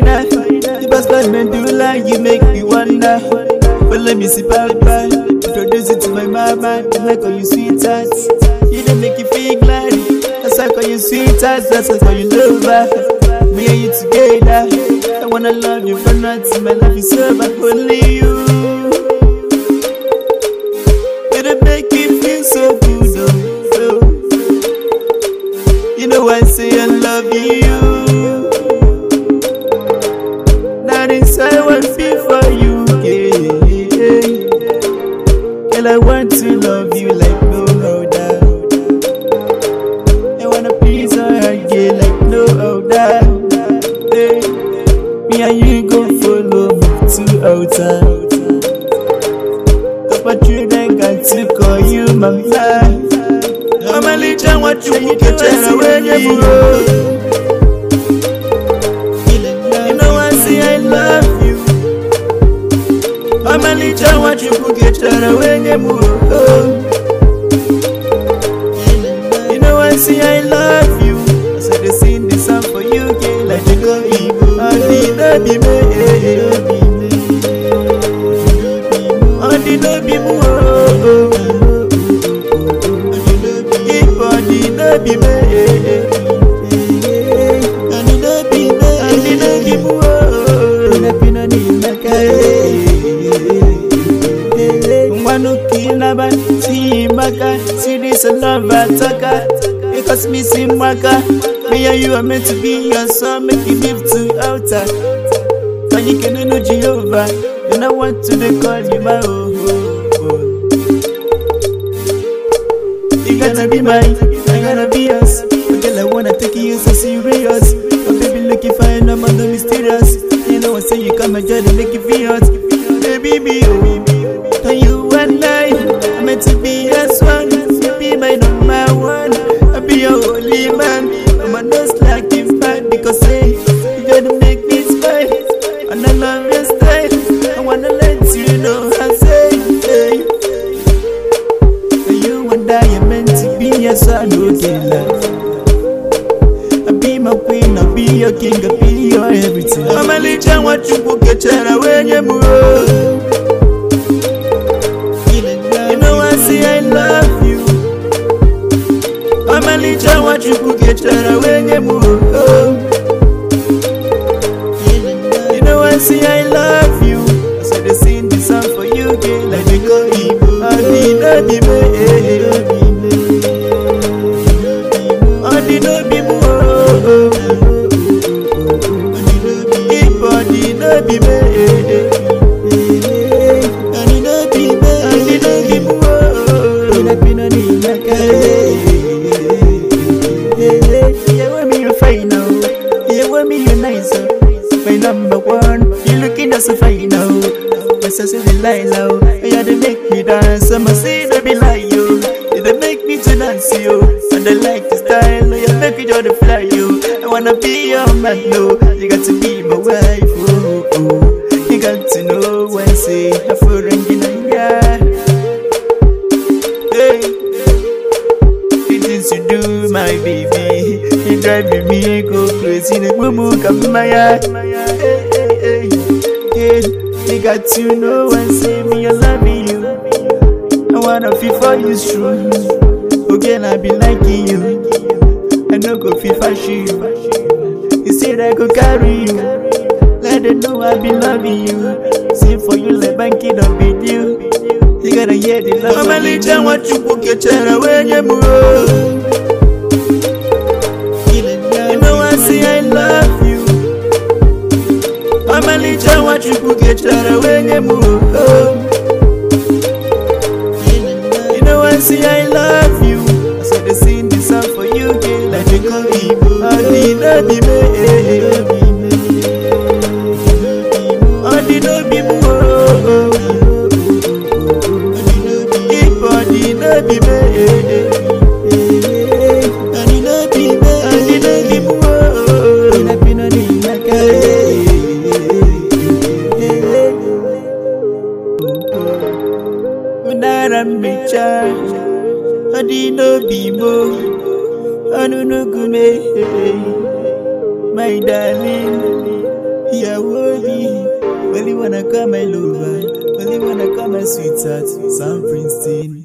finer. The best plan and do like you make me wonder. But let me see bye bye. Introduce it to my mama. I call you sweetheart. You don't make you feel glad. That's like how you you sweetheart. That's why I call you lover. Me and you together. I wanna love you for nothing. My life is over. Only you. Mama. Mama licha wachukwu kechara wenye buo. You know I say I love you. Mama licha wachukwu kechara wenye buo. You know I say I love you. Si maka, see this love attacker. Because me see maka, me and you are meant to be your son, make you live to outer. But you can know Jehovah, and I want to dey call you my oh, oh, oh. You gotta be mine, I gotta be us. Oh, Girl, I wanna take you so serious. Oh, baby, looking fine, I'm the mysterious. You know I say you come and try to make you feel hot. Baby, me, oh, and you and I, meant to be swan. You be my number one. I be your only man. I'm a nose like you fine because hey, you gotta make me smile. And I love your style. I wanna let you know I say, hey. You and I are meant to be your son, okay, love. I be my queen, I be your king, I'll be your everything. I'm a licha, what you book a chara when you move. Oh. My number one, you looking as a fine now. My sister the lie now. Yeah, they make me dance. I'ma say they be like you. Yeah, they make me to dance you. And they like the style. Yeah, make me just fly you. I wanna be your man, no. You got to be my wife, oh, oh. oh. You got to know when say I'm for The mumu kid, you got to know when say me I love you. I wanna feel for you true. Again, I be liking you. I no go feel fashion you. You said I go carry you. Let them know I be loving you. Sing for you like banking up with you. You gotta hear the love. I'm a little what you book your channel when you I'm a little what you know I say I love you. I say they sing this song for you, girl. Like they call Igbo. I not be me. Eh. I did not be me. Oh. Mbicha. I did not be mo. Anunugume, my darling, ìyàwó mi, wẹ́lí wanna call my lover, Only I call my sweetheart, Sam Princeton.